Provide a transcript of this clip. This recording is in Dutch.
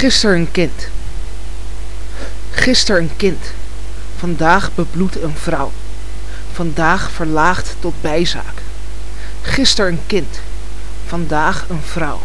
Gisteren een kind. Gisteren een kind. Vandaag bebloedt een vrouw. Vandaag verlaagd tot bijzaak. Gisteren een kind. Vandaag een vrouw.